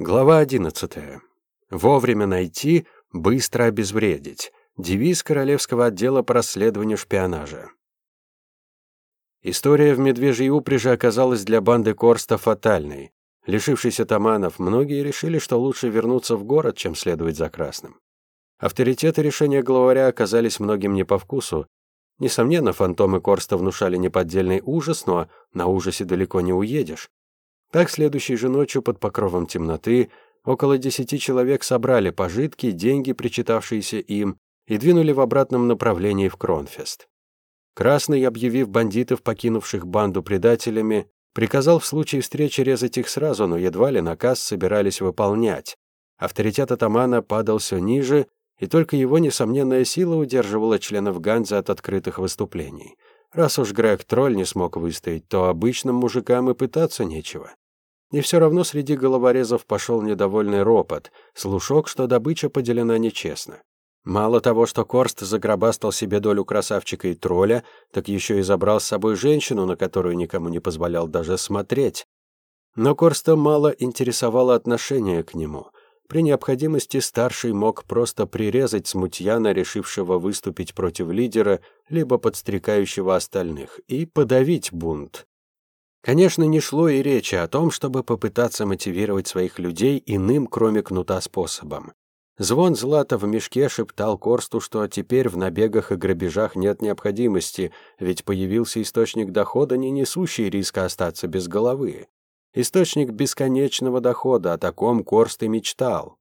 Глава 11. Вовремя найти, быстро обезвредить. Девиз Королевского отдела по расследованию шпионажа. История в Медвежьей упряжи оказалась для банды Корста фатальной. Лишившись атаманов, многие решили, что лучше вернуться в город, чем следовать за Красным. Авторитеты решения главаря оказались многим не по вкусу. Несомненно, фантомы Корста внушали неподдельный ужас, но на ужасе далеко не уедешь. Так, следующей же ночью под покровом темноты около десяти человек собрали пожитки, деньги, причитавшиеся им, и двинули в обратном направлении в Кронфест. Красный, объявив бандитов, покинувших банду предателями, приказал в случае встречи резать их сразу, но едва ли наказ собирались выполнять. Авторитет атамана падал все ниже, и только его несомненная сила удерживала членов Ганзы от открытых выступлений. Раз уж Грег Тролль не смог выстоять, то обычным мужикам и пытаться нечего. И все равно среди головорезов пошел недовольный ропот, слушок, что добыча поделена нечестно. Мало того, что Корст загробастал себе долю красавчика и тролля, так еще и забрал с собой женщину, на которую никому не позволял даже смотреть. Но Корста мало интересовало отношение к нему. При необходимости старший мог просто прирезать смутьяна, решившего выступить против лидера, либо подстрекающего остальных, и подавить бунт. Конечно, не шло и речи о том, чтобы попытаться мотивировать своих людей иным, кроме кнута, способом. Звон злата в мешке шептал Корсту, что теперь в набегах и грабежах нет необходимости, ведь появился источник дохода, не несущий риска остаться без головы. Источник бесконечного дохода, о таком Корст и мечтал.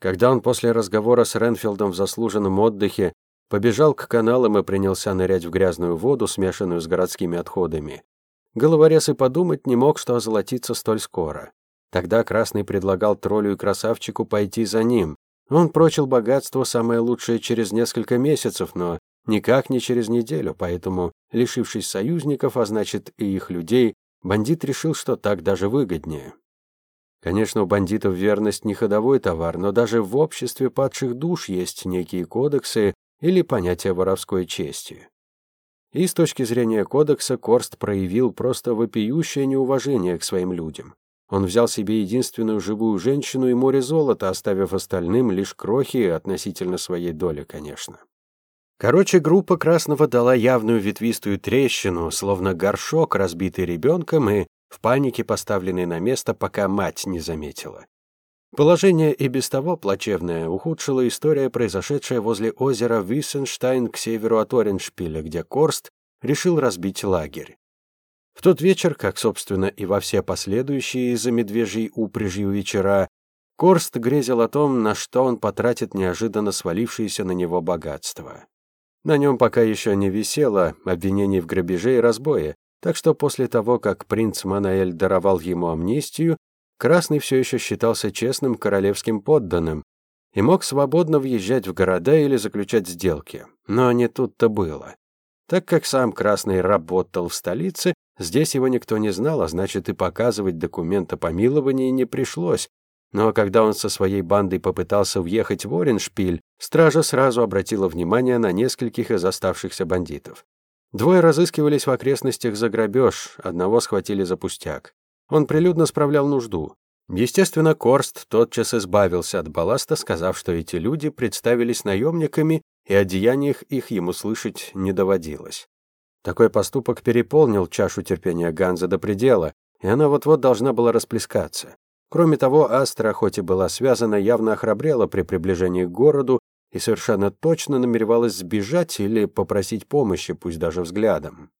Когда он после разговора с Ренфилдом в заслуженном отдыхе побежал к каналам и принялся нырять в грязную воду, смешанную с городскими отходами, Головорез и подумать не мог, что озолотится столь скоро. Тогда Красный предлагал троллю и красавчику пойти за ним. Он прочил богатство самое лучшее через несколько месяцев, но никак не через неделю, поэтому, лишившись союзников, а значит и их людей, бандит решил, что так даже выгоднее. Конечно, у бандитов верность не ходовой товар, но даже в обществе падших душ есть некие кодексы или понятия воровской чести. И с точки зрения кодекса Корст проявил просто вопиющее неуважение к своим людям. Он взял себе единственную живую женщину и море золота, оставив остальным лишь крохи относительно своей доли, конечно. Короче, группа Красного дала явную ветвистую трещину, словно горшок, разбитый ребенком и в панике поставленный на место, пока мать не заметила. Положение и без того плачевное ухудшила история, произошедшая возле озера Виссенштайн к северу от Ореншпиля, где Корст решил разбить лагерь. В тот вечер, как, собственно, и во все последующие за медвежьей упряжью вечера, Корст грезил о том, на что он потратит неожиданно свалившееся на него богатство. На нем пока еще не висело обвинений в грабеже и разбое, так что после того, как принц Манаэль даровал ему амнистию, Красный все еще считался честным королевским подданным и мог свободно въезжать в города или заключать сделки. Но не тут-то было. Так как сам Красный работал в столице, здесь его никто не знал, а значит и показывать документ о помиловании не пришлось. Но когда он со своей бандой попытался въехать в Ореншпиль, стража сразу обратила внимание на нескольких из оставшихся бандитов. Двое разыскивались в окрестностях за грабеж, одного схватили за пустяк. Он прилюдно справлял нужду. Естественно, Корст тотчас избавился от балласта, сказав, что эти люди представились наемниками, и о деяниях их ему слышать не доводилось. Такой поступок переполнил чашу терпения Ганза до предела, и она вот-вот должна была расплескаться. Кроме того, Астра, хоть и была связана, явно охрабрела при приближении к городу и совершенно точно намеревалась сбежать или попросить помощи, пусть даже взглядом.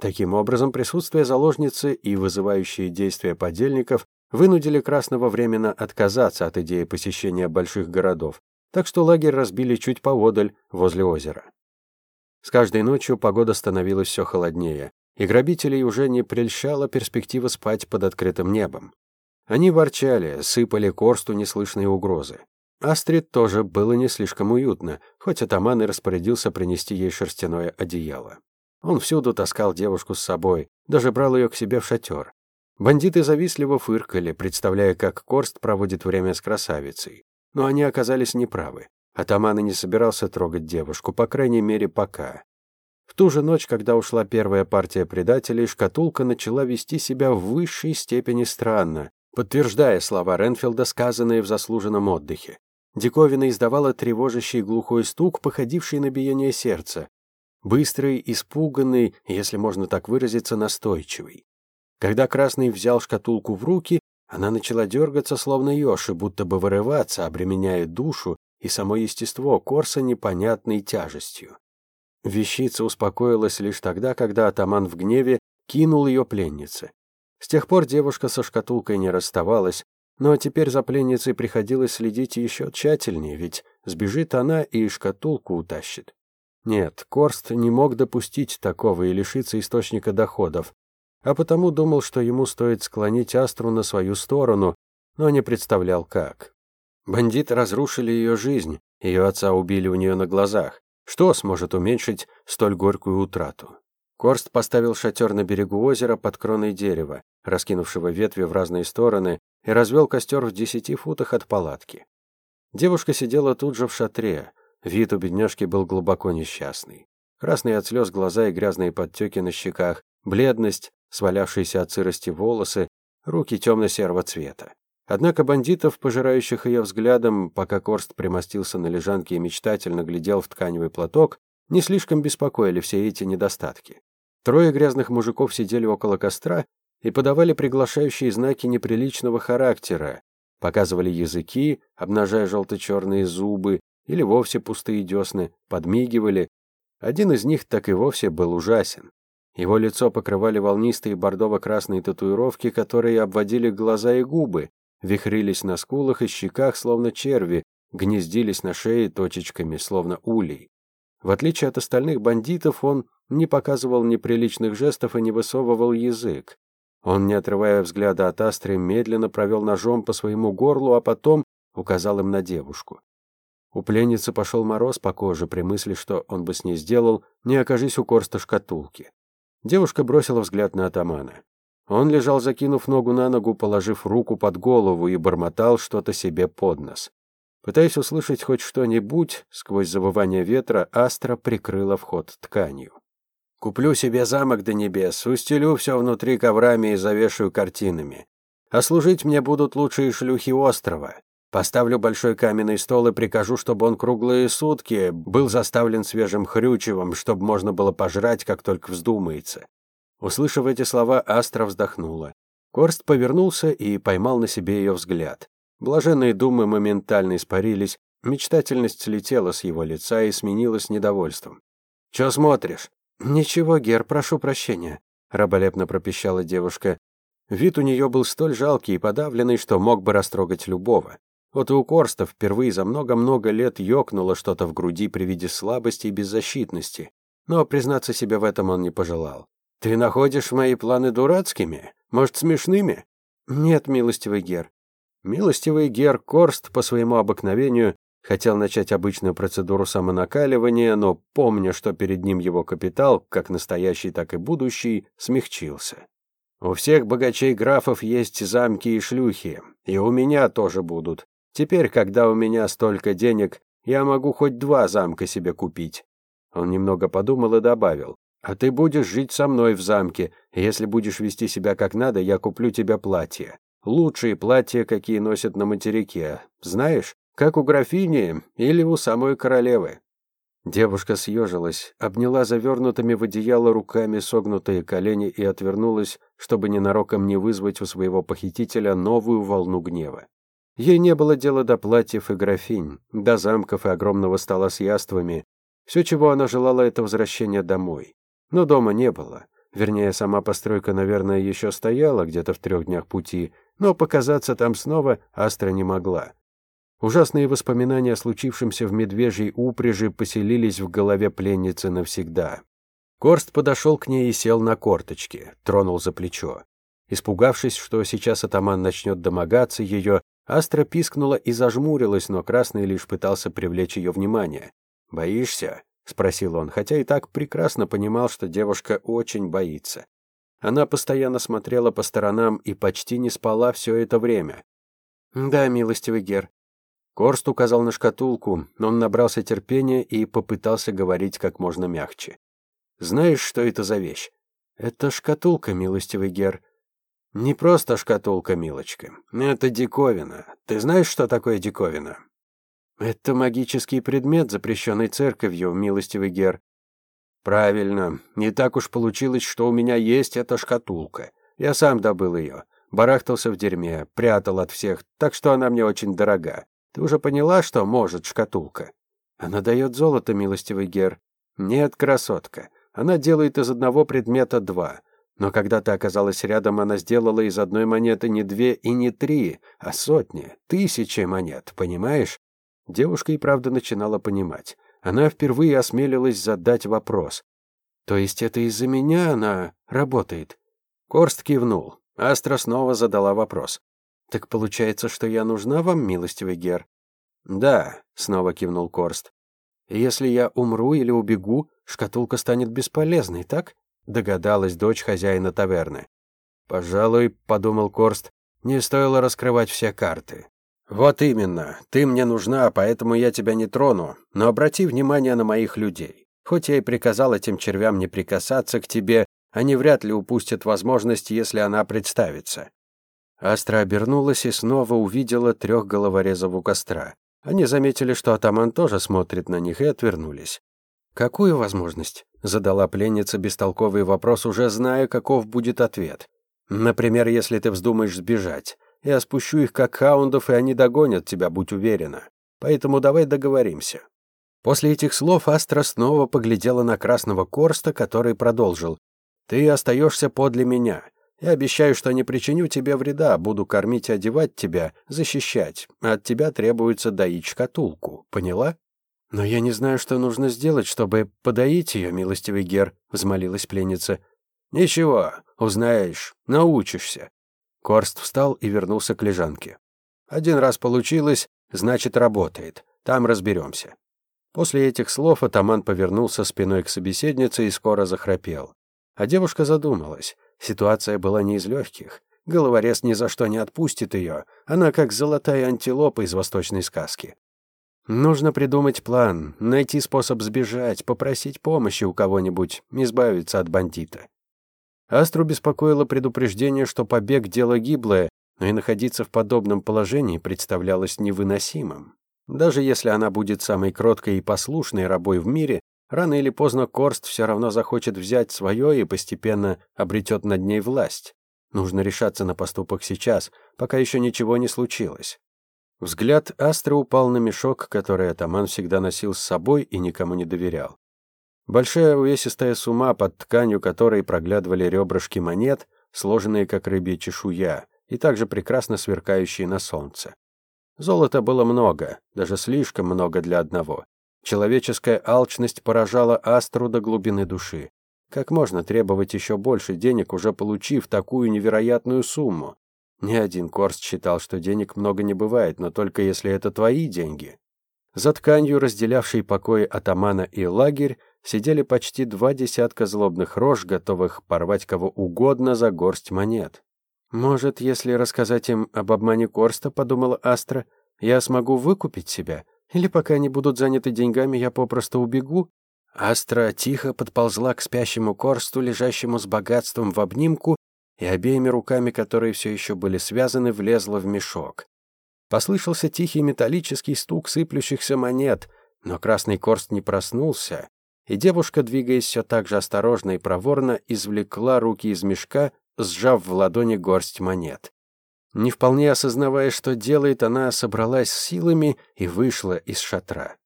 Таким образом, присутствие заложницы и вызывающие действия подельников вынудили Красного временно отказаться от идеи посещения больших городов, так что лагерь разбили чуть поодаль, возле озера. С каждой ночью погода становилась все холоднее, и грабителей уже не прельщала перспектива спать под открытым небом. Они ворчали, сыпали Корсту неслышные угрозы. Астрид тоже было не слишком уютно, хоть атаман и распорядился принести ей шерстяное одеяло. Он всюду таскал девушку с собой, даже брал ее к себе в шатер. Бандиты завистливо фыркали, представляя, как Корст проводит время с красавицей. Но они оказались неправы. Атаман и не собирался трогать девушку, по крайней мере, пока. В ту же ночь, когда ушла первая партия предателей, шкатулка начала вести себя в высшей степени странно. подтверждая слова Ренфилда, сказанные в заслуженном отдыхе. Диковина издавала тревожащий глухой стук, походивший на биение сердца. Быстрый, испуганный, если можно так выразиться, настойчивый. Когда Красный взял шкатулку в руки, она начала дергаться, словно еж, и будто бы вырываться, обременяя душу и само естество Корса непонятной тяжестью. Вещица успокоилась лишь тогда, когда атаман в гневе кинул ее пленнице. С тех пор девушка со шкатулкой не расставалась, но теперь за пленницей приходилось следить еще тщательнее, ведь сбежит она и шкатулку утащит. Нет, Корст не мог допустить такого и лишиться источника доходов, а потому думал, что ему стоит склонить Астру на свою сторону, но не представлял как. Бандиты разрушили ее жизнь, ее отца убили у нее на глазах. Что сможет уменьшить столь горькую утрату? Корст поставил шатер на берегу озера под кроной дерева, раскинувшего ветви в разные стороны, и развел костер в десяти футах от палатки. Девушка сидела тут же в шатре. Вид у бедняжки был глубоко несчастный. Красные от слез глаза и грязные подтеки на щеках, бледность, свалявшиеся от сырости волосы, руки темно-серого цвета. Однако бандитов, пожирающих ее взглядом, пока Корст примостился на лежанке и мечтательно глядел в тканевый платок, не слишком беспокоили все эти недостатки. Трое грязных мужиков сидели около костра и подавали приглашающие знаки неприличного характера, показывали языки, обнажая желто-черные зубы или вовсе пустые десны, подмигивали. Один из них так и вовсе был ужасен. Его лицо покрывали волнистые бордово-красные татуировки, которые обводили глаза и губы, вихрились на скулах и щеках, словно черви, гнездились на шее точечками, словно улей. В отличие от остальных бандитов, он не показывал неприличных жестов и не высовывал язык. Он, не отрывая взгляда от Астры, медленно провел ножом по своему горлу, а потом указал им на девушку. У пленницы пошел мороз по коже при мысли, что он бы с ней сделал, не окажись у Корста шкатулки. Девушка бросила взгляд на атамана. Он лежал, закинув ногу на ногу, положив руку под голову и бормотал что-то себе под нос. Пытаясь услышать хоть что-нибудь, сквозь завывание ветра Астра прикрыла вход тканью. «Куплю себе замок до небес, устелю все внутри коврами и завешаю картинами. А служить мне будут лучшие шлюхи острова. Поставлю большой каменный стол и прикажу, чтобы он круглые сутки был заставлен свежим хрючевом, чтобы можно было пожрать, как только вздумается. Услышав эти слова, Астра вздохнула. Корст повернулся и поймал на себе ее взгляд. Блаженные думы моментально испарились, мечтательность слетела с его лица и сменилась недовольством. «Чё смотришь?» «Ничего, Гер, прошу прощения», — раболепно пропищала девушка. Вид у нее был столь жалкий и подавленный, что мог бы растрогать любого. Вот и у Корста впервые за много-много лет ёкнуло что-то в груди при виде слабости и беззащитности. Но признаться себе в этом он не пожелал. Ты находишь мои планы дурацкими? Может, смешными? Нет, милостивый Гер. Милостивый Гер Корст по своему обыкновению хотел начать обычную процедуру самонакаливания, но, помня, что перед ним его капитал, как настоящий, так и будущий, смягчился. У всех богачей-графов есть замки и шлюхи, и у меня тоже будут. Теперь, когда у меня столько денег, я могу хоть два замка себе купить. Он немного подумал и добавил. А ты будешь жить со мной в замке. Если будешь вести себя как надо, я куплю тебе платье. Лучшие платья, какие носят на материке. Знаешь, как у графини или у самой королевы. Девушка съежилась, обняла завернутыми в одеяло руками согнутые колени и отвернулась, чтобы ненароком не вызвать у своего похитителя новую волну гнева. Ей не было дела до платьев и графинь, до замков и огромного стола с яствами. Все, чего она желала, это возвращение домой. Но дома не было. Вернее, сама постройка, наверное, еще стояла где-то в трех днях пути, но показаться там снова Астра не могла. Ужасные воспоминания о случившемся в медвежьей упряжи поселились в голове пленницы навсегда. Корст подошел к ней и сел на корточки, тронул за плечо. Испугавшись, что сейчас атаман начнет домогаться ее, Астра пискнула и зажмурилась, но Красный лишь пытался привлечь ее внимание. «Боишься?» — спросил он, хотя и так прекрасно понимал, что девушка очень боится. Она постоянно смотрела по сторонам и почти не спала все это время. «Да, милостивый Гер». Корст указал на шкатулку, но он набрался терпения и попытался говорить как можно мягче. «Знаешь, что это за вещь?» «Это шкатулка, милостивый Гер». «Не просто шкатулка, милочка. Это диковина. Ты знаешь, что такое диковина?» «Это магический предмет, запрещенный церковью, милостивый Гер». «Правильно. Не так уж получилось, что у меня есть эта шкатулка. Я сам добыл ее. Барахтался в дерьме, прятал от всех, так что она мне очень дорога. Ты уже поняла, что может шкатулка?» «Она дает золото, милостивый Гер». «Нет, красотка. Она делает из одного предмета два. Но когда ты оказалась рядом, она сделала из одной монеты не две и не три, а сотни, тысячи монет, понимаешь? Девушка и правда начинала понимать. Она впервые осмелилась задать вопрос. «То есть это из-за меня она работает?» Корст кивнул. Астра снова задала вопрос. «Так получается, что я нужна вам, милостивый Гер?» «Да», — снова кивнул Корст. «Если я умру или убегу, шкатулка станет бесполезной, так?» — догадалась дочь хозяина таверны. «Пожалуй», — подумал Корст, — «не стоило раскрывать все карты. «Вот именно. Ты мне нужна, поэтому я тебя не трону. Но обрати внимание на моих людей. Хоть я и приказал этим червям не прикасаться к тебе, они вряд ли упустят возможность, если она представится». Астра обернулась и снова увидела трех головорезов у костра. Они заметили, что атаман тоже смотрит на них, и отвернулись. «Какую возможность?» — задала пленница бестолковый вопрос, уже зная, каков будет ответ. «Например, если ты вздумаешь сбежать. Я спущу их как хаундов, и они догонят тебя, будь уверена. Поэтому давай договоримся». После этих слов Астра снова поглядела на красного Корста, который продолжил. «Ты остаешься подле меня. Я обещаю, что не причиню тебе вреда, буду кормить и одевать тебя, защищать. От тебя требуется доить шкатулку. Поняла?» «Но я не знаю, что нужно сделать, чтобы подоить ее, милостивый Гер», — взмолилась пленница. «Ничего, узнаешь, научишься. Корст встал и вернулся к лежанке. «Один раз получилось, значит, работает. Там разберемся». После этих слов атаман повернулся спиной к собеседнице и скоро захрапел. А девушка задумалась. Ситуация была не из легких. Головорез ни за что не отпустит ее. Она как золотая антилопа из восточной сказки. Нужно придумать план, найти способ сбежать, попросить помощи у кого-нибудь, избавиться от бандита. Астру беспокоило предупреждение, что побег – дело гиблое, и находиться в подобном положении представлялось невыносимым. Даже если она будет самой кроткой и послушной рабой в мире, рано или поздно Корст все равно захочет взять свое и постепенно обретет над ней власть. Нужно решаться на поступок сейчас, пока еще ничего не случилось. Взгляд Астры упал на мешок, который атаман всегда носил с собой и никому не доверял. Большая увесистая сума, под тканью которой проглядывали ребрышки монет, сложенные как рыбья чешуя, и также прекрасно сверкающие на солнце. Золота было много, даже слишком много для одного. Человеческая алчность поражала Астру до глубины души. Как можно требовать еще больше денег, уже получив такую невероятную сумму? Ни один Корст считал, что денег много не бывает, но только если это твои деньги. За тканью, разделявшей покои атамана и лагерь, сидели почти два десятка злобных рож, готовых порвать кого угодно за горсть монет. «Может, если рассказать им об обмане Корста, — подумала Астра, — я смогу выкупить себя? Или пока они будут заняты деньгами, я попросту убегу?» Астра тихо подползла к спящему Корсту, лежащему с богатством в обнимку, и обеими руками, которые все еще были связаны, влезла в мешок. Послышался тихий металлический стук сыплющихся монет, но красный Корст не проснулся, и девушка, двигаясь все так же осторожно и проворно, извлекла руки из мешка, сжав в ладони горсть монет. Не вполне осознавая, что делает, она собралась с силами и вышла из шатра.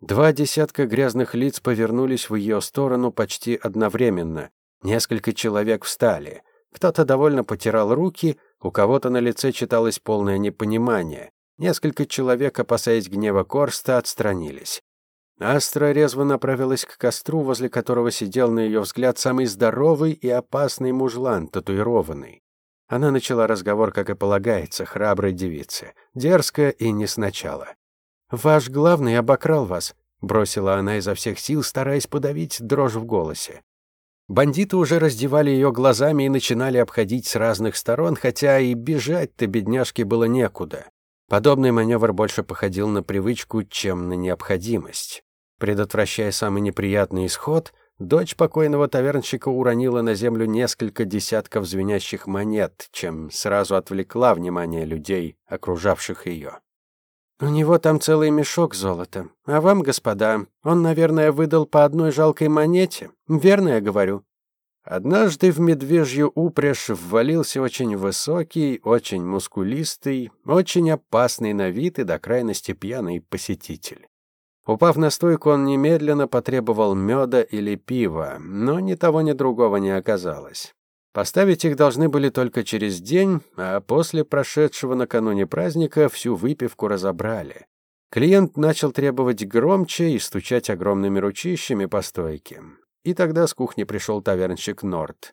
Два десятка грязных лиц повернулись в ее сторону почти одновременно. Несколько человек встали. Кто-то довольно потирал руки, у кого-то на лице читалось полное непонимание. Несколько человек, опасаясь гнева Корста, отстранились. Астра резво направилась к костру, возле которого сидел, на ее взгляд, самый здоровый и опасный мужлан, татуированный. Она начала разговор, как и полагается, храброй девице, дерзко и не сначала. «Ваш главный обокрал вас», — бросила она изо всех сил, стараясь подавить дрожь в голосе. Бандиты уже раздевали ее глазами и начинали обходить с разных сторон, хотя и бежать-то бедняжке было некуда. Подобный маневр больше походил на привычку, чем на необходимость. Предотвращая самый неприятный исход, Дочь покойного тавернщика уронила на землю несколько десятков звенящих монет, чем сразу отвлекла внимание людей, окружавших ее. «У него там целый мешок золота. А вам, господа, он, наверное, выдал по одной жалкой монете. Верно я говорю?» Однажды в медвежью упряжь ввалился очень высокий, очень мускулистый, очень опасный на вид и до крайности пьяный посетитель. Упав на стойку, он немедленно потребовал меда или пива, но ни того, ни другого не оказалось. Поставить их должны были только через день, а после прошедшего накануне праздника всю выпивку разобрали. Клиент начал требовать громче и стучать огромными ручищами по стойке. И тогда с кухни пришел тавернщик Норт.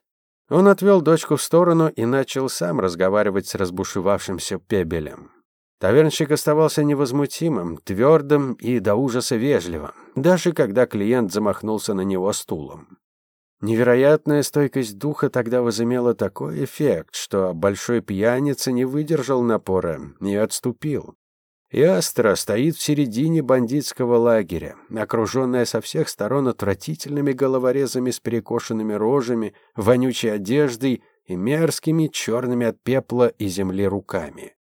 Он отвел дочку в сторону и начал сам разговаривать с разбушевавшимся пебелем. Тавернщик оставался невозмутимым, твердым и до ужаса вежливым, даже когда клиент замахнулся на него стулом. Невероятная стойкость духа тогда возымела такой эффект, что большой пьяница не выдержал напора и отступил. И Астра стоит в середине бандитского лагеря, окруженная со всех сторон отвратительными головорезами с перекошенными рожами, вонючей одеждой и мерзкими черными от пепла и земли руками.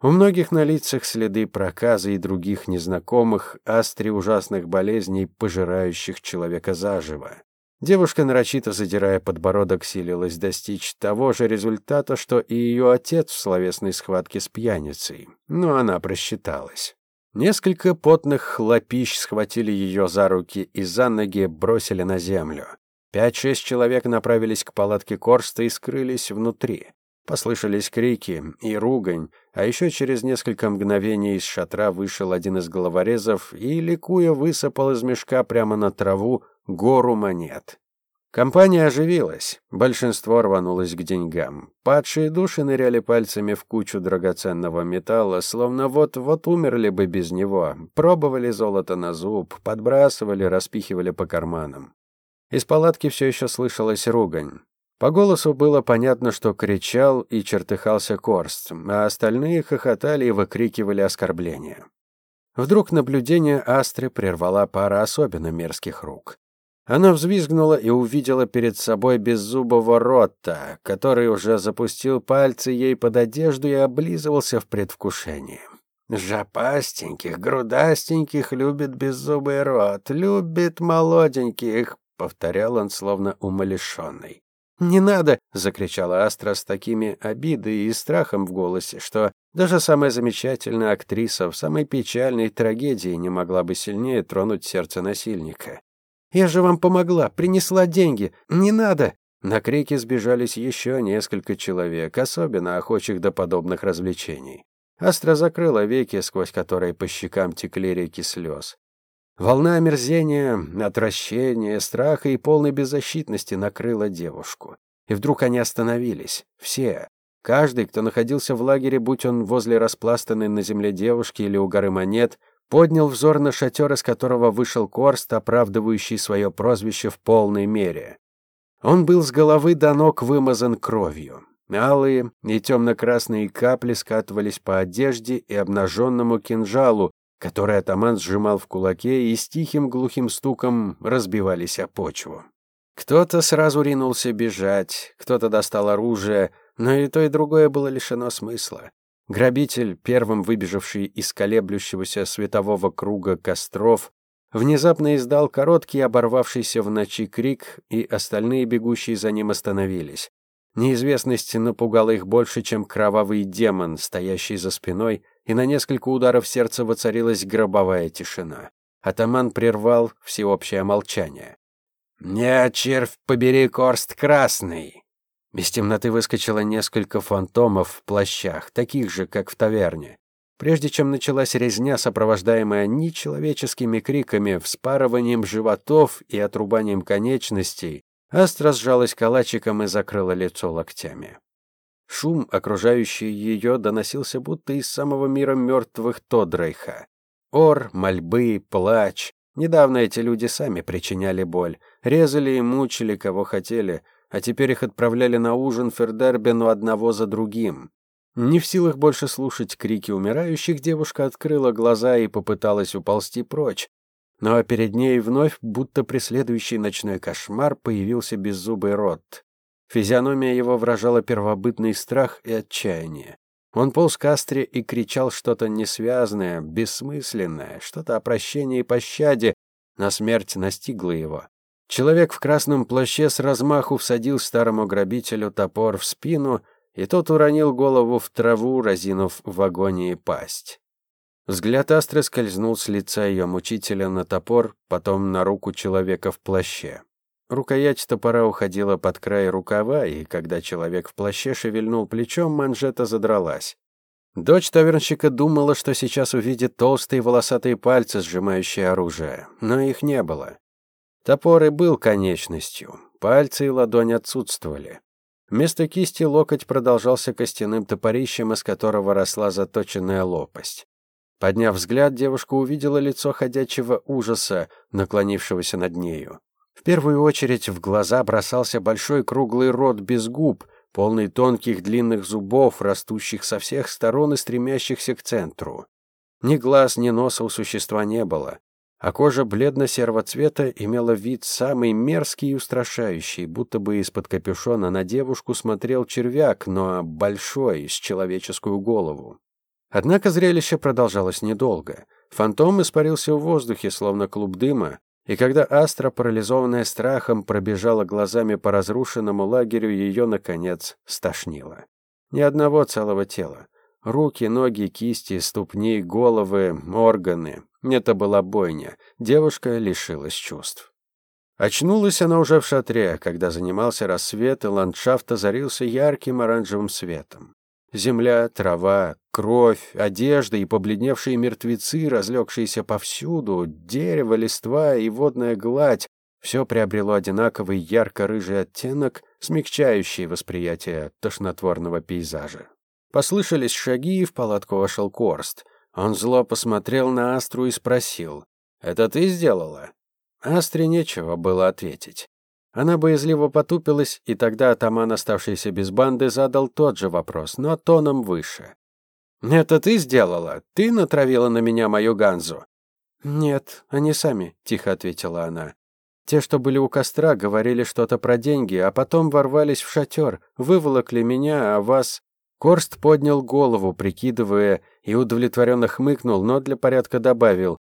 У многих на лицах следы проказа и других незнакомых Астре ужасных болезней, пожирающих человека заживо. Девушка, нарочито задирая подбородок, силилась достичь того же результата, что и ее отец в словесной схватке с пьяницей. Но она просчиталась. Несколько потных хлопищ схватили ее за руки и за ноги бросили на землю. Пять-шесть человек направились к палатке Корста и скрылись внутри. Послышались крики и ругань, а еще через несколько мгновений из шатра вышел один из головорезов и, ликуя, высыпал из мешка прямо на траву гору монет. Компания оживилась, большинство рванулось к деньгам. Падшие души ныряли пальцами в кучу драгоценного металла, словно вот-вот умерли бы без него, пробовали золото на зуб, подбрасывали, распихивали по карманам. Из палатки все еще слышалась ругань. По голосу было понятно, что кричал и чертыхался Корст, а остальные хохотали и выкрикивали оскорбления. Вдруг наблюдение Астры прервала пара особенно мерзких рук. Она взвизгнула и увидела перед собой беззубого рота, который уже запустил пальцы ей под одежду и облизывался в предвкушении. «Жопастеньких, грудастеньких любит беззубый рот, любит молоденьких», — повторял он, словно умалишенный. «Не надо!» — закричала Астра с такими обидой и страхом в голосе, что даже самая замечательная актриса в самой печальной трагедии не могла бы сильнее тронуть сердце насильника. Я же вам помогла, принесла деньги. Не надо!» На крики сбежались еще несколько человек, особенно охочих до подобных развлечений. Астра закрыла веки, сквозь которые по щекам текли реки слез. Волна омерзения, отвращения, страха и полной беззащитности накрыла девушку. И вдруг они остановились. Все. Каждый, кто находился в лагере, будь он возле распластанной на земле девушки или у горы монет, поднял взор на шатер, из которого вышел Корст, оправдывающий свое прозвище в полной мере. Он был с головы до ног вымазан кровью. Алые и темно-красные капли скатывались по одежде и обнаженному кинжалу, который атаман сжимал в кулаке и с тихим глухим стуком разбивались о почву. Кто-то сразу ринулся бежать, кто-то достал оружие, но и то, и другое было лишено смысла. Грабитель, первым выбежавший из колеблющегося светового круга костров, внезапно издал короткий оборвавшийся в ночи крик, и остальные бегущие за ним остановились. Неизвестность напугала их больше, чем кровавый демон, стоящий за спиной, и на несколько ударов сердца воцарилась гробовая тишина. Атаман прервал всеобщее молчание. «Не, червь, побери корст красный!» Из темноты выскочило несколько фантомов в плащах, таких же, как в таверне. Прежде чем началась резня, сопровождаемая нечеловеческими криками, вспарыванием животов и отрубанием конечностей, Астра сжалась калачиком и закрыла лицо локтями. Шум, окружающий ее, доносился будто из самого мира мертвых Тодрейха. Ор, мольбы, плач. Недавно эти люди сами причиняли боль, резали и мучили, кого хотели — а теперь их отправляли на ужин Фердербену одного за другим. Не в силах больше слушать крики умирающих, девушка открыла глаза и попыталась уползти прочь. но перед ней вновь, будто преследующий ночной кошмар, появился беззубый рот. Физиономия его выражала первобытный страх и отчаяние. Он полз к Астре и кричал что-то несвязное, бессмысленное, что-то о прощении и пощаде, но смерть настигла его. Человек в красном плаще с размаху всадил старому грабителю топор в спину, и тот уронил голову в траву, разинув в агонии пасть. Взгляд Астры скользнул с лица ее мучителя на топор, потом на руку человека в плаще. Рукоять топора уходила под край рукава, и когда человек в плаще шевельнул плечом, манжета задралась. Дочь тавернщика думала, что сейчас увидит толстые волосатые пальцы, сжимающие оружие, но их не было. Топор и был конечностью, пальцы и ладонь отсутствовали. Вместо кисти локоть продолжался костяным топорищем, из которого росла заточенная лопасть. Подняв взгляд, девушка увидела лицо ходячего ужаса, наклонившегося над нею. В первую очередь в глаза бросался большой круглый рот без губ, полный тонких длинных зубов, растущих со всех сторон и стремящихся к центру. Ни глаз, ни носа у существа не было а кожа бледно-серого цвета имела вид самый мерзкий и устрашающий, будто бы из-под капюшона на девушку смотрел червяк, но большой, с человеческую голову. Однако зрелище продолжалось недолго. Фантом испарился в воздухе, словно клуб дыма, и когда Астра, парализованная страхом, пробежала глазами по разрушенному лагерю, ее, наконец, стошнило. Ни одного целого тела. Руки, ноги, кисти, ступни, головы, органы. Это была бойня. Девушка лишилась чувств. Очнулась она уже в шатре, когда занимался рассвет, и ландшафт озарился ярким оранжевым светом. Земля, трава, кровь, одежда и побледневшие мертвецы, разлегшиеся повсюду, дерево, листва и водная гладь — все приобрело одинаковый ярко-рыжий оттенок, смягчающий восприятие тошнотворного пейзажа. Послышались шаги, и в палатку вошел Корст. Он зло посмотрел на Астру и спросил. «Это ты сделала?» Астре нечего было ответить. Она боязливо потупилась, и тогда атаман, оставшийся без банды, задал тот же вопрос, но тоном выше. «Это ты сделала? Ты натравила на меня мою Ганзу?» «Нет, они сами», — тихо ответила она. «Те, что были у костра, говорили что-то про деньги, а потом ворвались в шатер, выволокли меня, а вас...» Корст поднял голову, прикидывая, и удовлетворенно хмыкнул, но для порядка добавил.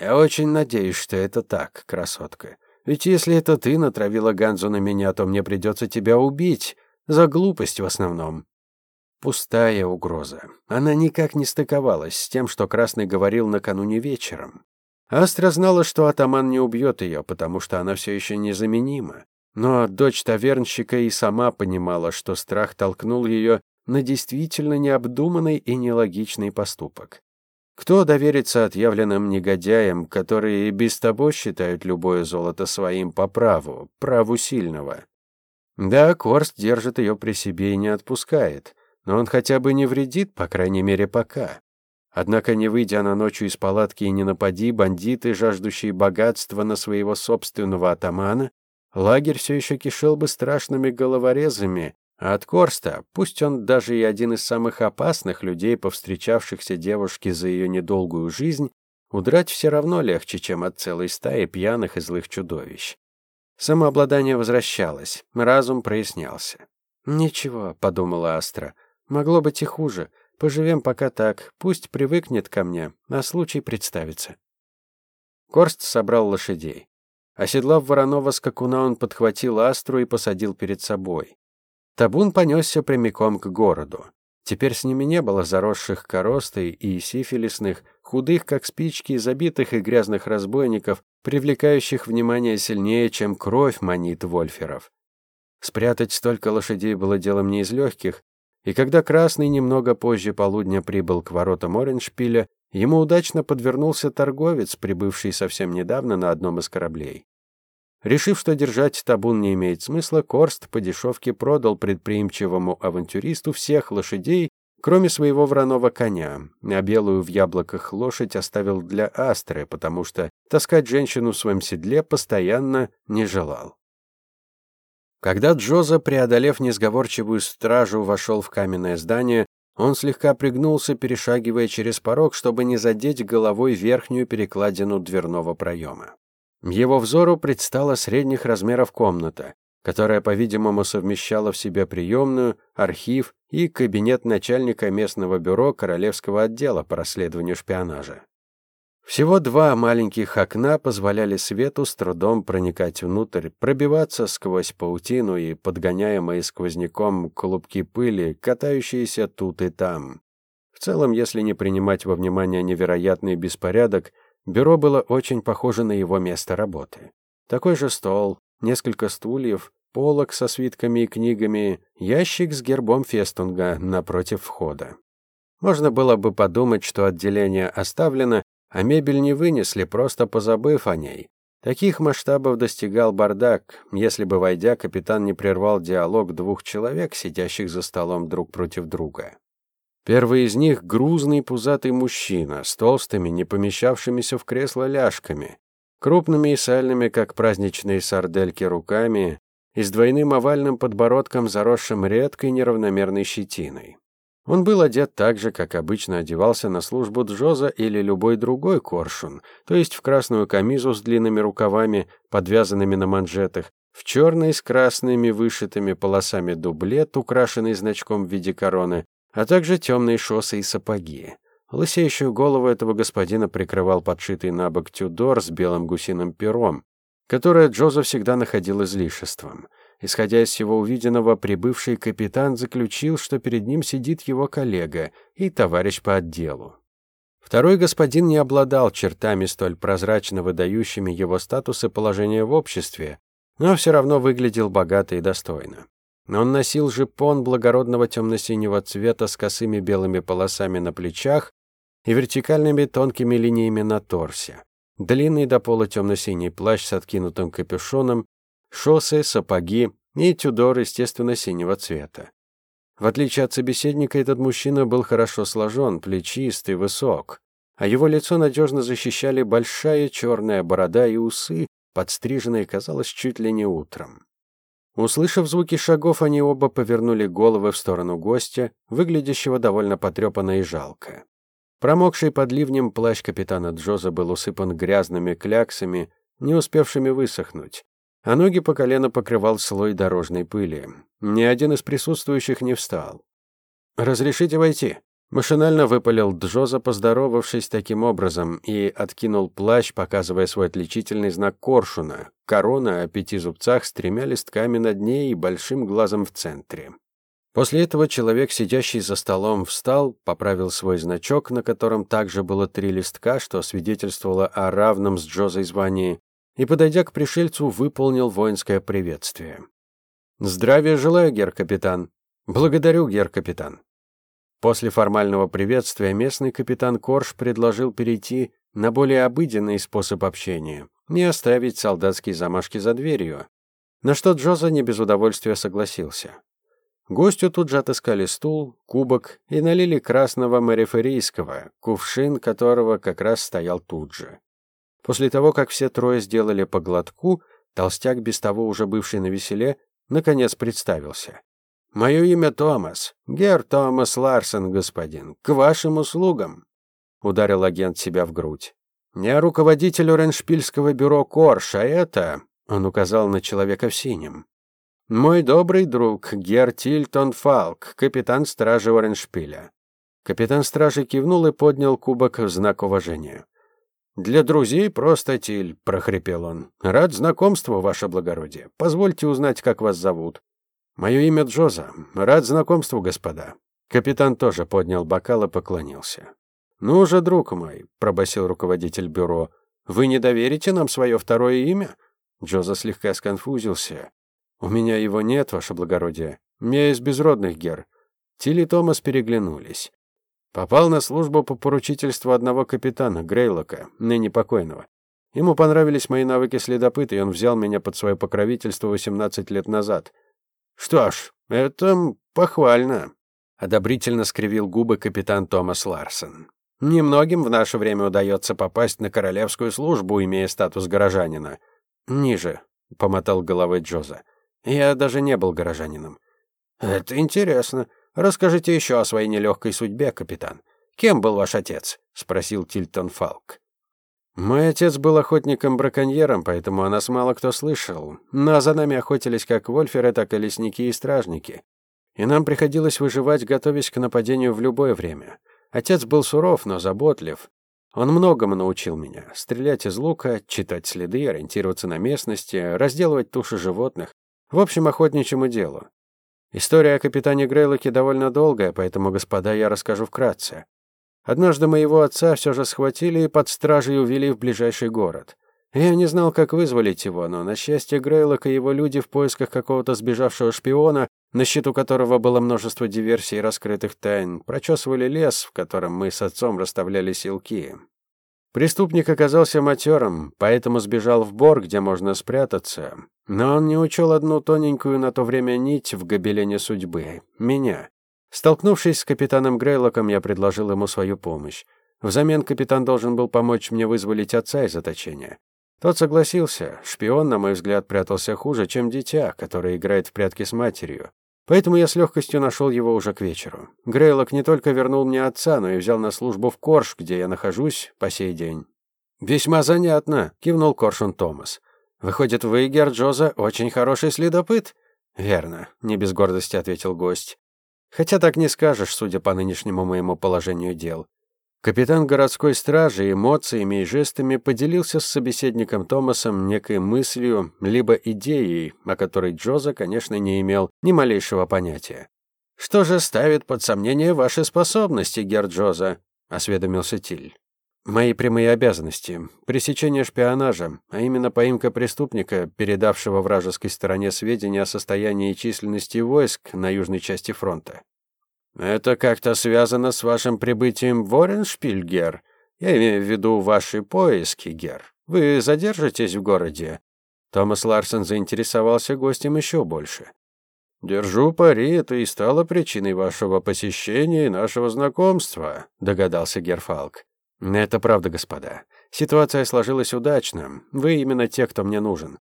«Я очень надеюсь, что это так, красотка. Ведь если это ты натравила Ганзу на меня, то мне придется тебя убить. За глупость в основном». Пустая угроза. Она никак не стыковалась с тем, что Красный говорил накануне вечером. Астра знала, что атаман не убьет ее, потому что она все еще незаменима. Но дочь тавернщика и сама понимала, что страх толкнул ее на действительно необдуманный и нелогичный поступок. Кто доверится отъявленным негодяям, которые без того считают любое золото своим по праву, праву сильного? Да, Корст держит ее при себе и не отпускает, но он хотя бы не вредит, по крайней мере, пока. Однако, не выйдя на ночью из палатки и не напади, бандиты, жаждущие богатства на своего собственного атамана, лагерь все еще кишел бы страшными головорезами, от Корста, пусть он даже и один из самых опасных людей, повстречавшихся девушке за ее недолгую жизнь, удрать все равно легче, чем от целой стаи пьяных и злых чудовищ. Самообладание возвращалось, разум прояснялся. «Ничего», — подумала Астра, — «могло быть и хуже. Поживем пока так, пусть привыкнет ко мне, на случай представится». Корст собрал лошадей. Оседлав вороного скакуна, он подхватил Астру и посадил перед собой. Табун понесся прямиком к городу. Теперь с ними не было заросших коростой и сифилисных, худых, как спички, забитых и грязных разбойников, привлекающих внимание сильнее, чем кровь манит вольферов. Спрятать столько лошадей было делом не из легких, и когда Красный немного позже полудня прибыл к воротам Ореншпиля, ему удачно подвернулся торговец, прибывший совсем недавно на одном из кораблей. Решив, что держать табун не имеет смысла, Корст по дешевке продал предприимчивому авантюристу всех лошадей, кроме своего враного коня, а белую в яблоках лошадь оставил для Астры, потому что таскать женщину в своем седле постоянно не желал. Когда Джоза, преодолев несговорчивую стражу, вошел в каменное здание, Он слегка пригнулся, перешагивая через порог, чтобы не задеть головой верхнюю перекладину дверного проема. Его взору предстала средних размеров комната, которая, по-видимому, совмещала в себе приемную, архив и кабинет начальника местного бюро Королевского отдела по расследованию шпионажа. Всего два маленьких окна позволяли свету с трудом проникать внутрь, пробиваться сквозь паутину и подгоняемые сквозняком клубки пыли, катающиеся тут и там. В целом, если не принимать во внимание невероятный беспорядок, бюро было очень похоже на его место работы. Такой же стол, несколько стульев, полок со свитками и книгами, ящик с гербом Фестунга напротив входа. Можно было бы подумать, что отделение оставлено, а мебель не вынесли, просто позабыв о ней. Таких масштабов достигал бардак, если бы, войдя, капитан не прервал диалог двух человек, сидящих за столом друг против друга. Первый из них — грузный пузатый мужчина с толстыми, не помещавшимися в кресло ляжками, крупными и сальными, как праздничные сардельки, руками и с двойным овальным подбородком, заросшим редкой неравномерной щетиной. Он был одет так же, как обычно одевался на службу Джоза или любой другой коршун, то есть в красную камизу с длинными рукавами, подвязанными на манжетах, в черный с красными вышитыми полосами дублет, украшенный значком в виде короны, а также темные шоссы и сапоги. Лысеющую голову этого господина прикрывал подшитый на бок тюдор с белым гусиным пером, которое Джоза всегда находил излишеством. Исходя из всего увиденного, прибывший капитан заключил, что перед ним сидит его коллега и товарищ по отделу. Второй господин не обладал чертами столь прозрачно выдающими его статус и положение в обществе, но все равно выглядел богато и достойно. Он носил жипон благородного темно-синего цвета с косыми белыми полосами на плечах и вертикальными тонкими линиями на торсе. Длинный до пола темно-синий плащ с откинутым капюшоном шоссы, сапоги и тюдор, естественно, синего цвета. В отличие от собеседника, этот мужчина был хорошо сложен, плечист и высок, а его лицо надежно защищали большая черная борода и усы, подстриженные, казалось, чуть ли не утром. Услышав звуки шагов, они оба повернули головы в сторону гостя, выглядящего довольно потрепанно и жалко. Промокший под ливнем плащ капитана Джоза был усыпан грязными кляксами, не успевшими высохнуть, а ноги по колено покрывал слой дорожной пыли. Ни один из присутствующих не встал. «Разрешите войти?» Машинально выпалил Джоза, поздоровавшись таким образом, и откинул плащ, показывая свой отличительный знак коршуна. Корона о пяти зубцах с тремя листками над ней и большим глазом в центре. После этого человек, сидящий за столом, встал, поправил свой значок, на котором также было три листка, что свидетельствовало о равном с Джозой звании, и, подойдя к пришельцу, выполнил воинское приветствие. «Здравия желаю, гер-капитан». «Благодарю, гер-капитан». После формального приветствия местный капитан Корж предложил перейти на более обыденный способ общения, не оставить солдатские замашки за дверью, на что Джоза не без удовольствия согласился. Гостю тут же отыскали стул, кубок и налили красного мариферийского, кувшин которого как раз стоял тут же. После того, как все трое сделали по глотку, толстяк, без того уже бывший на веселе, наконец представился. «Мое имя Томас. Гер Томас Ларсен, господин. К вашим услугам!» Ударил агент себя в грудь. «Я руководитель Ореншпильского бюро Корш, а это...» Он указал на человека в синем. «Мой добрый друг Гер Тильтон Фалк, капитан стражи Ореншпиля». Капитан стражи кивнул и поднял кубок в знак уважения. «Для друзей просто Тиль», — прохрипел он. «Рад знакомству, ваше благородие. Позвольте узнать, как вас зовут». «Мое имя Джоза. Рад знакомству, господа». Капитан тоже поднял бокал и поклонился. «Ну же, друг мой», — пробасил руководитель бюро, — «вы не доверите нам свое второе имя?» Джоза слегка сконфузился. «У меня его нет, ваше благородие. Я из безродных гер». Тиль и Томас переглянулись. Попал на службу по поручительству одного капитана, Грейлока, ныне покойного. Ему понравились мои навыки следопыта, и он взял меня под свое покровительство 18 лет назад. Что ж, это похвально. Одобрительно скривил губы капитан Томас Ларсон. Немногим в наше время удается попасть на королевскую службу, имея статус горожанина. Ниже, помотал головой Джоза. Я даже не был горожанином. Это интересно. Расскажите еще о своей нелегкой судьбе, капитан. Кем был ваш отец?» — спросил Тильтон Фалк. Мой отец был охотником-браконьером, поэтому о нас мало кто слышал. Но за нами охотились как вольферы, так и лесники и стражники. И нам приходилось выживать, готовясь к нападению в любое время. Отец был суров, но заботлив. Он многому научил меня. Стрелять из лука, читать следы, ориентироваться на местности, разделывать туши животных. В общем, охотничьему делу. История о капитане Грейлоке довольно долгая, поэтому, господа, я расскажу вкратце. Однажды моего отца все же схватили и под стражей увели в ближайший город. Я не знал, как вызволить его, но, на счастье Грейлок и его люди в поисках какого-то сбежавшего шпиона, на счету которого было множество диверсий и раскрытых тайн, прочесывали лес, в котором мы с отцом расставляли силки. Преступник оказался матерым, поэтому сбежал в бор, где можно спрятаться. Но он не учел одну тоненькую на то время нить в гобелене судьбы — меня. Столкнувшись с капитаном Грейлоком, я предложил ему свою помощь. Взамен капитан должен был помочь мне вызволить отца из заточения. Тот согласился. Шпион, на мой взгляд, прятался хуже, чем дитя, которое играет в прятки с матерью. Поэтому я с легкостью нашел его уже к вечеру. Грейлок не только вернул мне отца, но и взял на службу в Корж, где я нахожусь по сей день. «Весьма занятно», — кивнул Коршун Томас. «Выходит, вы, Герджоза, очень хороший следопыт?» «Верно», — не без гордости ответил гость. Хотя так не скажешь, судя по нынешнему моему положению дел. Капитан городской стражи эмоциями и жестами поделился с собеседником Томасом некой мыслью, либо идеей, о которой Джоза, конечно, не имел ни малейшего понятия. «Что же ставит под сомнение ваши способности, гер Джоза?» — осведомился Тиль. «Мои прямые обязанности. Пресечение шпионажа, а именно поимка преступника, передавшего вражеской стороне сведения о состоянии и численности войск на южной части фронта. Это как-то связано с вашим прибытием в Ореншпиль? Я имею в виду ваши поиски, Гер. Вы задержитесь в городе?» Томас Ларсон заинтересовался гостем еще больше. «Держу пари, это и стало причиной вашего посещения и нашего знакомства», — догадался Герфалк. «Это правда, господа. Ситуация сложилась удачно. Вы именно те, кто мне нужен».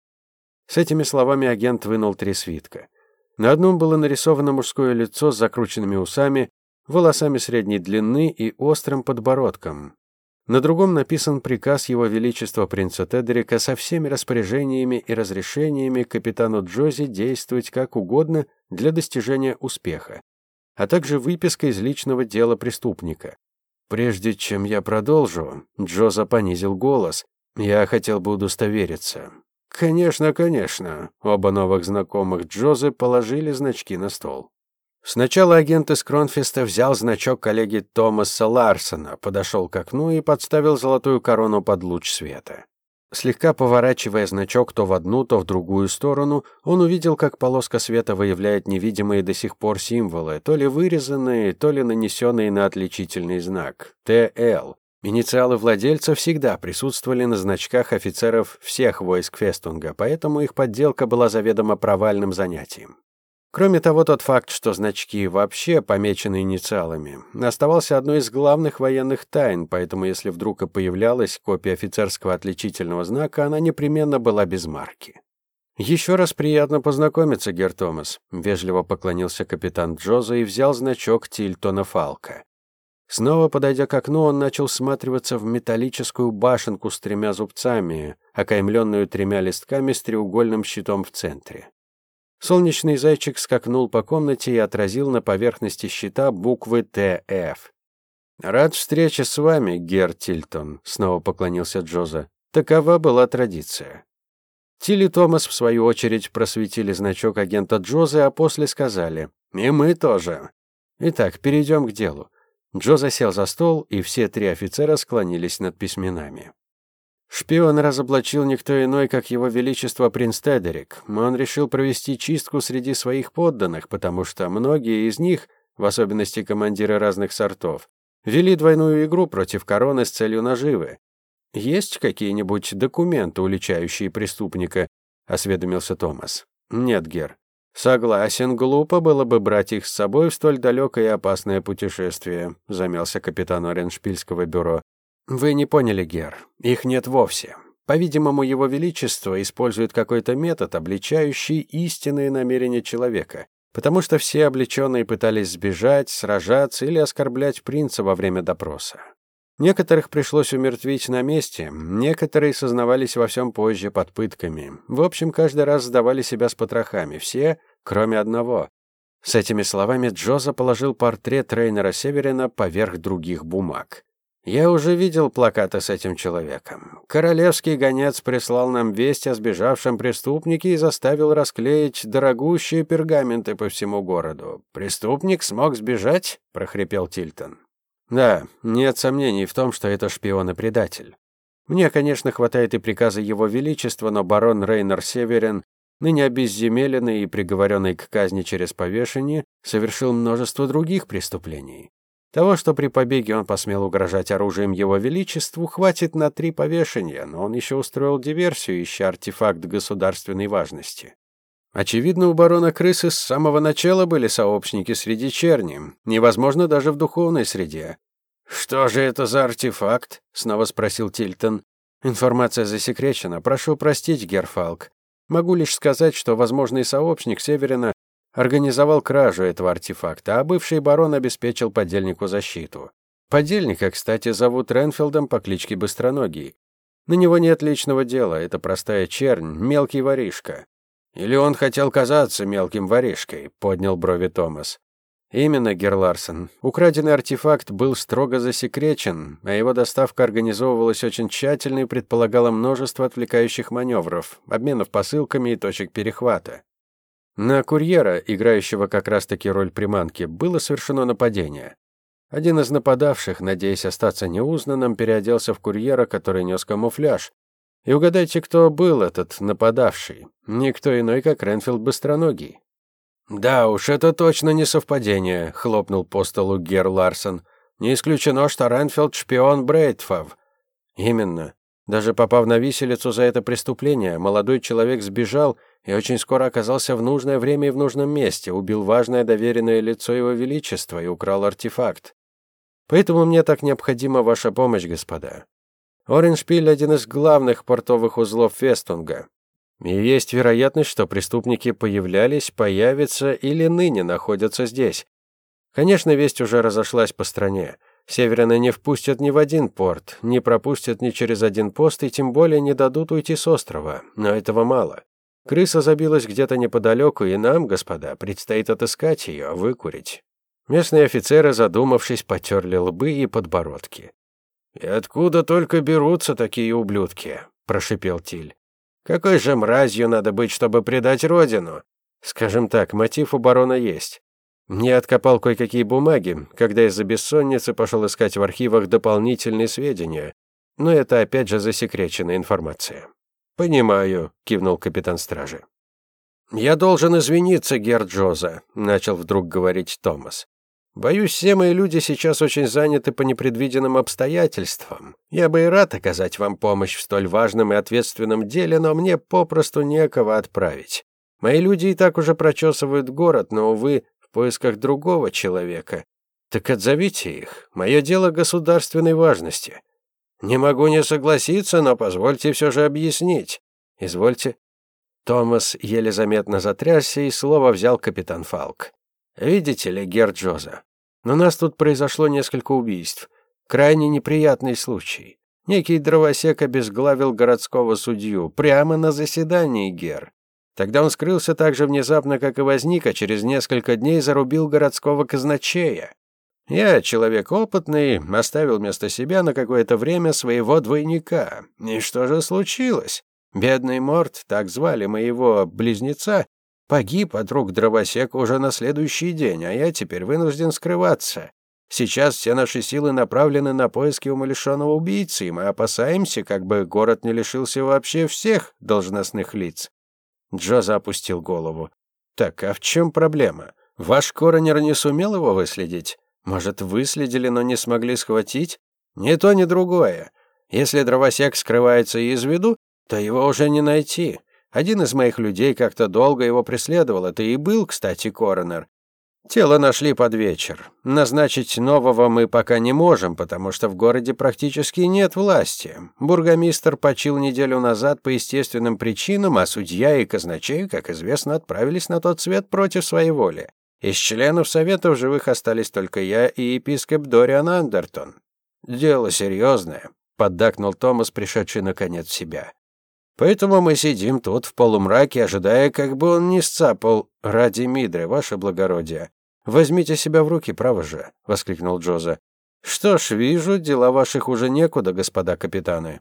С этими словами агент вынул три свитка. На одном было нарисовано мужское лицо с закрученными усами, волосами средней длины и острым подбородком. На другом написан приказ Его Величества принца Тедерика со всеми распоряжениями и разрешениями капитану Джози действовать как угодно для достижения успеха, а также выписка из личного дела преступника. Прежде чем я продолжу, Джоза понизил голос. Я хотел бы удостовериться. «Конечно, конечно». Оба новых знакомых Джозы положили значки на стол. Сначала агент из Кронфеста взял значок коллеги Томаса Ларсона, подошел к окну и подставил золотую корону под луч света. Слегка поворачивая значок то в одну, то в другую сторону, он увидел, как полоска света выявляет невидимые до сих пор символы, то ли вырезанные, то ли нанесенные на отличительный знак — ТЛ. Инициалы владельца всегда присутствовали на значках офицеров всех войск Фестунга, поэтому их подделка была заведомо провальным занятием. Кроме того, тот факт, что значки вообще помечены инициалами, оставался одной из главных военных тайн, поэтому если вдруг и появлялась копия офицерского отличительного знака, она непременно была без марки. «Еще раз приятно познакомиться, Гер Томас», — вежливо поклонился капитан Джоза и взял значок Тильтона Фалка. Снова подойдя к окну, он начал всматриваться в металлическую башенку с тремя зубцами, окаймленную тремя листками с треугольным щитом в центре. Солнечный зайчик скакнул по комнате и отразил на поверхности щита буквы ТФ. «Рад встрече с вами, Гер Тильтон», — снова поклонился Джоза. «Такова была традиция». Тиль и Томас, в свою очередь, просветили значок агента Джозы, а после сказали «И мы тоже». Итак, перейдем к делу. Джо засел за стол, и все три офицера склонились над письменами. Шпион разоблачил никто иной, как его величество принц Тедерик. Он решил провести чистку среди своих подданных, потому что многие из них, в особенности командиры разных сортов, вели двойную игру против короны с целью наживы. «Есть какие-нибудь документы, уличающие преступника?» — осведомился Томас. «Нет, Гер. «Согласен, глупо было бы брать их с собой в столь далекое и опасное путешествие», замялся капитан Ореншпильского бюро. «Вы не поняли, Гер. Их нет вовсе. По-видимому, его величество использует какой-то метод, обличающий истинные намерения человека. потому что все облеченные пытались сбежать, сражаться или оскорблять принца во время допроса. Некоторых пришлось умертвить на месте, некоторые сознавались во всем позже под пытками. В общем, каждый раз сдавали себя с потрохами, все, кроме одного. С этими словами Джоза положил портрет трейнера Северина поверх других бумаг. Я уже видел плакаты с этим человеком. Королевский гонец прислал нам весть о сбежавшем преступнике и заставил расклеить дорогущие пергаменты по всему городу. Преступник смог сбежать? прохрипел Тильтон. Да, нет сомнений в том, что это шпион и предатель. Мне, конечно, хватает и приказа его величества, но барон Рейнер Северин, ныне обезземеленный и приговоренный к казни через повешение, совершил множество других преступлений. Того, что при побеге он посмел угрожать оружием его величеству, хватит на три повешения, но он еще устроил диверсию, ища артефакт государственной важности. Очевидно, у барона Крысы с самого начала были сообщники среди черни, невозможно даже в духовной среде. «Что же это за артефакт?» — снова спросил Тильтон. «Информация засекречена. Прошу простить, Герфалк. Могу лишь сказать, что возможный сообщник Северина организовал кражу этого артефакта, а бывший барон обеспечил подельнику защиту. Подельника, кстати, зовут Ренфилдом по кличке Быстроногий. На него нет личного дела, это простая чернь, мелкий воришка. Или он хотел казаться мелким воришкой, поднял брови Томас. Именно, Герларсон. Украденный артефакт был строго засекречен, а его доставка организовывалась очень тщательно и предполагала множество отвлекающих маневров, обменов посылками и точек перехвата. На курьера, играющего как раз-таки роль приманки, было совершено нападение. Один из нападавших, надеясь остаться неузнанным, переоделся в курьера, который нес камуфляж. И угадайте, кто был этот нападавший? Никто иной, как Ренфилд Быстроногий. «Да уж, это точно не совпадение», — хлопнул по столу Гер Ларсон. «Не исключено, что Ренфилд — шпион Брейтфов». «Именно. Даже попав на виселицу за это преступление, молодой человек сбежал и очень скоро оказался в нужное время и в нужном месте, убил важное доверенное лицо его величества и украл артефакт. Поэтому мне так необходима ваша помощь, господа. Ореншпиль — один из главных портовых узлов Фестунга. И есть вероятность, что преступники появлялись, появятся или ныне находятся здесь. Конечно, весть уже разошлась по стране. Северяне не впустят ни в один порт, не пропустят ни через один пост и тем более не дадут уйти с острова. Но этого мало. Крыса забилась где-то неподалеку, и нам, господа, предстоит отыскать ее, выкурить. Местные офицеры, задумавшись, потерли лбы и подбородки. «И откуда только берутся такие ублюдки?» – прошипел Тиль. «Какой же мразью надо быть, чтобы предать родину?» Скажем так, мотив у барона есть. Не откопал кое-какие бумаги, когда из-за бессонницы пошел искать в архивах дополнительные сведения. Но это опять же засекреченная информация. «Понимаю», — кивнул капитан стражи. «Я должен извиниться, Герджоза», — начал вдруг говорить Томас. «Боюсь, все мои люди сейчас очень заняты по непредвиденным обстоятельствам. Я бы и рад оказать вам помощь в столь важном и ответственном деле, но мне попросту некого отправить. Мои люди и так уже прочесывают город, но, увы, поисках другого человека. Так отзовите их. Мое дело государственной важности. Не могу не согласиться, но позвольте все же объяснить. Извольте. Томас еле заметно затрясся, и слово взял капитан Фалк. Видите ли, Герджоза, у нас тут произошло несколько убийств. Крайне неприятный случай. Некий дровосек обезглавил городского судью прямо на заседании Гер. Тогда он скрылся так же внезапно, как и возник, а через несколько дней зарубил городского казначея. Я, человек опытный, оставил вместо себя на какое-то время своего двойника. И что же случилось? Бедный Морт, так звали моего близнеца, погиб от рук дровосека уже на следующий день, а я теперь вынужден скрываться. Сейчас все наши силы направлены на поиски умалишенного убийцы, и мы опасаемся, как бы город не лишился вообще всех должностных лиц. Джоза опустил голову. «Так, а в чем проблема? Ваш коронер не сумел его выследить? Может, выследили, но не смогли схватить? Ни то, ни другое. Если дровосек скрывается из виду, то его уже не найти. Один из моих людей как-то долго его преследовал. Это и был, кстати, коронер. Тело нашли под вечер. Назначить нового мы пока не можем, потому что в городе практически нет власти. Бургомистр почил неделю назад по естественным причинам, а судья и казначей, как известно, отправились на тот свет против своей воли. Из членов совета в живых остались только я и епископ Дориан Андертон. Дело серьезное, поддакнул Томас, пришедший наконец в себя. Поэтому мы сидим тут в полумраке, ожидая, как бы он не сцапал ради Мидры, ваше благородие. Возьмите себя в руки, право же, воскликнул Джоза. Что ж, вижу, дела ваших уже некуда, господа капитаны.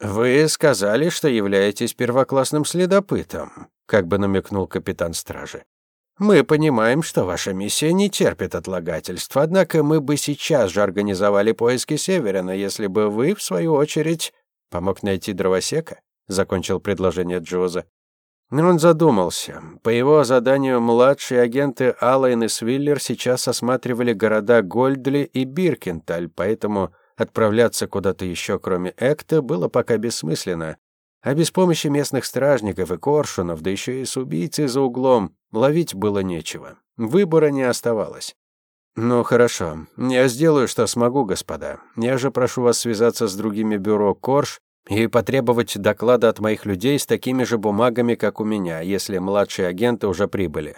Вы сказали, что являетесь первоклассным следопытом, как бы намекнул капитан стражи. Мы понимаем, что ваша миссия не терпит отлагательств, однако мы бы сейчас же организовали поиски Северина, если бы вы, в свою очередь, помог найти дровосека закончил предложение Джоза. Он задумался. По его заданию младшие агенты Аллен и Свиллер сейчас осматривали города Гольдли и Биркенталь, поэтому отправляться куда-то еще, кроме Экта, было пока бессмысленно. А без помощи местных стражников и коршунов, да еще и с убийцей за углом, ловить было нечего. Выбора не оставалось. «Ну, хорошо. Я сделаю, что смогу, господа. Я же прошу вас связаться с другими бюро Корш и потребовать доклада от моих людей с такими же бумагами, как у меня, если младшие агенты уже прибыли.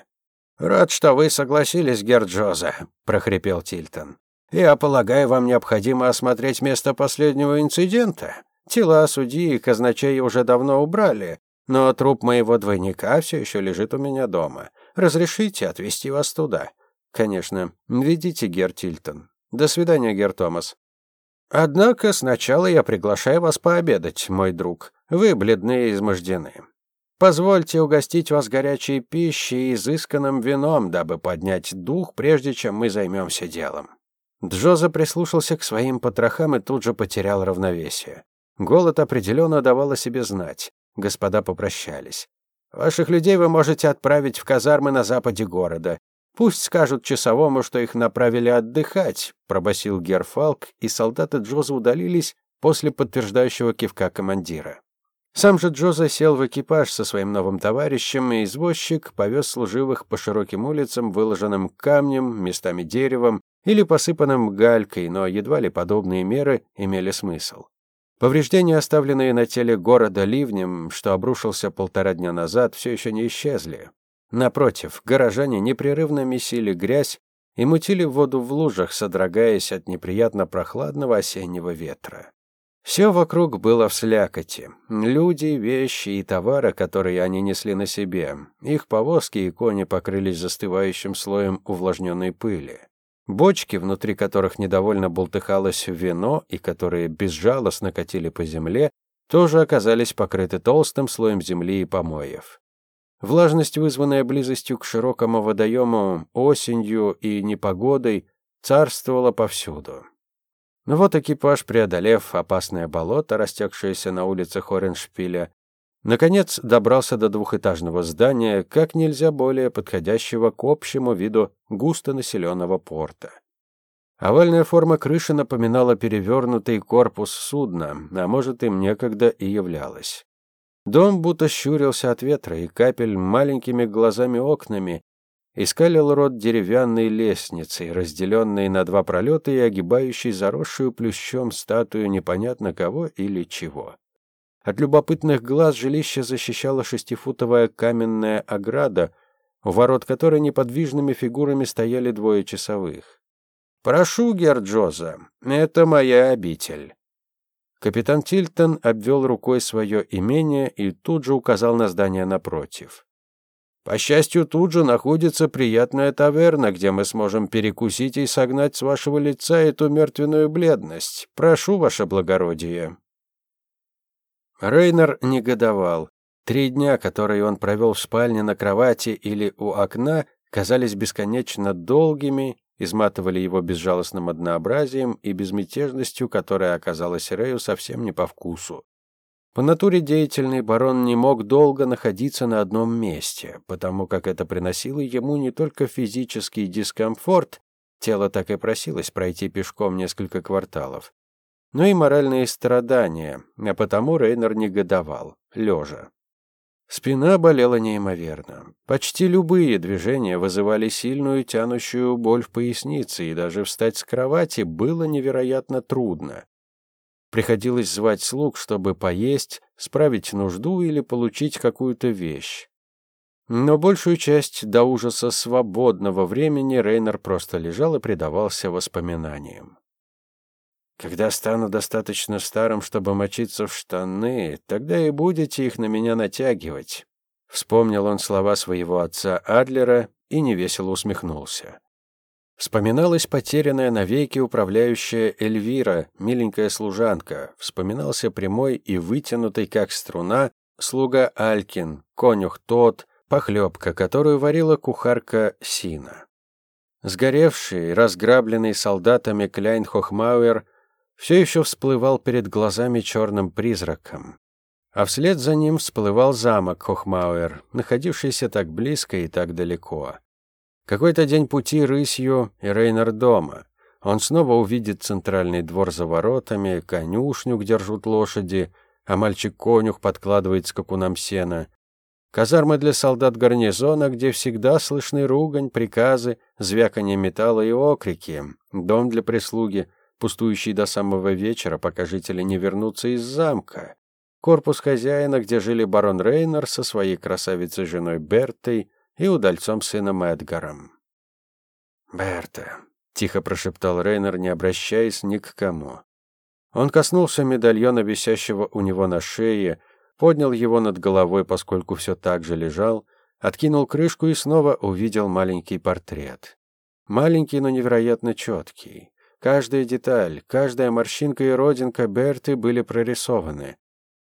Рад, что вы согласились, Герджоза, прохрипел Тильтон. Я полагаю, вам необходимо осмотреть место последнего инцидента. Тела судьи и казначей уже давно убрали, но труп моего двойника все еще лежит у меня дома. Разрешите отвезти вас туда? Конечно. Ведите, Гер Тильтон. До свидания, Гер Томас. Однако сначала я приглашаю вас пообедать, мой друг. Вы бледны и измождены. Позвольте угостить вас горячей пищей и изысканным вином, дабы поднять дух, прежде чем мы займемся делом». Джоза прислушался к своим потрохам и тут же потерял равновесие. Голод определенно давал о себе знать. Господа попрощались. «Ваших людей вы можете отправить в казармы на западе города. Пусть скажут часовому, что их направили отдыхать, пробасил Герфалк, и солдаты Джоза удалились после подтверждающего кивка командира. Сам же Джоза сел в экипаж со своим новым товарищем, и извозчик повез служивых по широким улицам, выложенным камнем, местами деревом или посыпанным галькой, но едва ли подобные меры имели смысл. Повреждения, оставленные на теле города ливнем, что обрушился полтора дня назад, все еще не исчезли. Напротив, горожане непрерывно месили грязь и мутили воду в лужах, содрогаясь от неприятно прохладного осеннего ветра. Все вокруг было в слякоти. Люди, вещи и товары, которые они несли на себе. Их повозки и кони покрылись застывающим слоем увлажненной пыли. Бочки, внутри которых недовольно бултыхалось вино и которые безжалостно катили по земле, тоже оказались покрыты толстым слоем земли и помоев. Влажность, вызванная близостью к широкому водоему, осенью и непогодой, царствовала повсюду. Но вот экипаж, преодолев опасное болото, растекшееся на улицах Ореншпиля, наконец добрался до двухэтажного здания, как нельзя более подходящего к общему виду густонаселенного порта. Овальная форма крыши напоминала перевернутый корпус судна, а может, им некогда и являлась. Дом будто щурился от ветра, и капель маленькими глазами окнами искалил рот деревянной лестницей, разделенной на два пролета и огибающей заросшую плющом статую непонятно кого или чего. От любопытных глаз жилище защищала шестифутовая каменная ограда, у ворот которой неподвижными фигурами стояли двое часовых. «Прошу, Герджоза, это моя обитель». Капитан Тильтон обвел рукой свое имение и тут же указал на здание напротив. По счастью, тут же находится приятная таверна, где мы сможем перекусить и согнать с вашего лица эту мертвенную бледность. Прошу, ваше благородие. Рейнер негодовал. Три дня, которые он провел в спальне на кровати или у окна, казались бесконечно долгими изматывали его безжалостным однообразием и безмятежностью, которая оказалась Рэю совсем не по вкусу. По натуре деятельный барон не мог долго находиться на одном месте, потому как это приносило ему не только физический дискомфорт, тело так и просилось пройти пешком несколько кварталов, но и моральные страдания, а потому Рейнер негодовал, лежа. Спина болела неимоверно. Почти любые движения вызывали сильную тянущую боль в пояснице, и даже встать с кровати было невероятно трудно. Приходилось звать слуг, чтобы поесть, справить нужду или получить какую-то вещь. Но большую часть до ужаса свободного времени Рейнер просто лежал и предавался воспоминаниям. Когда стану достаточно старым, чтобы мочиться в штаны, тогда и будете их на меня натягивать. Вспомнил он слова своего отца Адлера и невесело усмехнулся. Вспоминалась потерянная навеки управляющая Эльвира, миленькая служанка. Вспоминался прямой и вытянутый, как струна, слуга Алькин, конюх тот, похлебка, которую варила кухарка Сина. Сгоревший, разграбленный солдатами Кляйн Хохмауэр все еще всплывал перед глазами черным призраком. А вслед за ним всплывал замок Хохмауэр, находившийся так близко и так далеко. Какой-то день пути рысью, и Рейнер дома. Он снова увидит центральный двор за воротами, конюшню, где ржут лошади, а мальчик-конюх подкладывает скакунам сена. Казармы для солдат гарнизона, где всегда слышны ругань, приказы, звяканье металла и окрики. Дом для прислуги — пустующий до самого вечера, пока жители не вернутся из замка. Корпус хозяина, где жили барон Рейнер со своей красавицей женой Бертой и удальцом сыном Эдгаром. «Берта», — тихо прошептал Рейнер, не обращаясь ни к кому. Он коснулся медальона, висящего у него на шее, поднял его над головой, поскольку все так же лежал, откинул крышку и снова увидел маленький портрет. Маленький, но невероятно четкий. Каждая деталь, каждая морщинка и родинка Берты были прорисованы.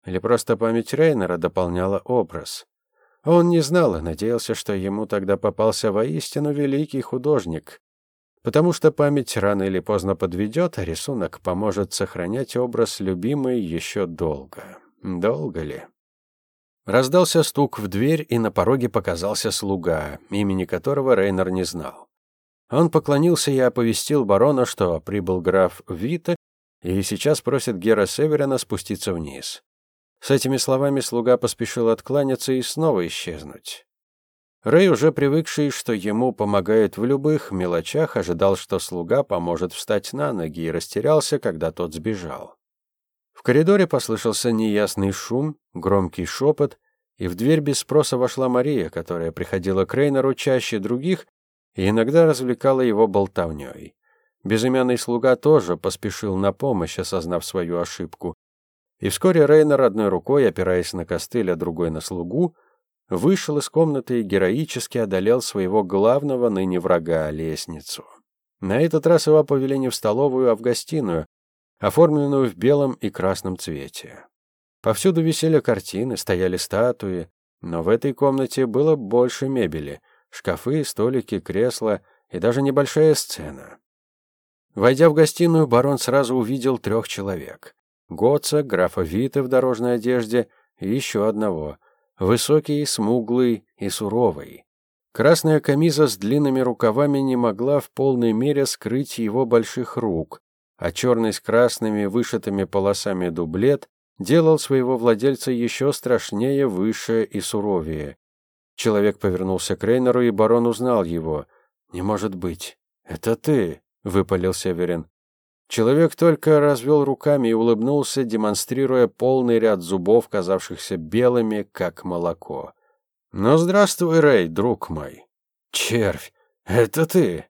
Или просто память Рейнера дополняла образ. Он не знал и надеялся, что ему тогда попался воистину великий художник, потому что память рано или поздно подведет, а рисунок поможет сохранять образ любимый еще долго. Долго ли? Раздался стук в дверь, и на пороге показался слуга, имени которого Рейнер не знал. Он поклонился и оповестил барона, что прибыл граф Вита и сейчас просит Гера Северина спуститься вниз. С этими словами слуга поспешил откланяться и снова исчезнуть. Рэй, уже привыкший, что ему помогают в любых мелочах, ожидал, что слуга поможет встать на ноги и растерялся, когда тот сбежал. В коридоре послышался неясный шум, громкий шепот, и в дверь без спроса вошла Мария, которая приходила к Рейнеру чаще других и иногда развлекала его болтовней. Безымянный слуга тоже поспешил на помощь, осознав свою ошибку. И вскоре Рейнер одной рукой, опираясь на костыль, а другой на слугу, вышел из комнаты и героически одолел своего главного ныне врага, лестницу. На этот раз его повели не в столовую, а в гостиную, оформленную в белом и красном цвете. Повсюду висели картины, стояли статуи, но в этой комнате было больше мебели — шкафы, столики, кресла и даже небольшая сцена. Войдя в гостиную, барон сразу увидел трех человек. Гоца, графа Вита в дорожной одежде и еще одного. Высокий, смуглый и суровый. Красная камиза с длинными рукавами не могла в полной мере скрыть его больших рук, а черный с красными вышитыми полосами дублет делал своего владельца еще страшнее, выше и суровее. Человек повернулся к Рейнеру, и барон узнал его. «Не может быть. Это ты», — выпалил Северин. Человек только развел руками и улыбнулся, демонстрируя полный ряд зубов, казавшихся белыми, как молоко. «Ну, здравствуй, Рей, друг мой». «Червь, это ты?»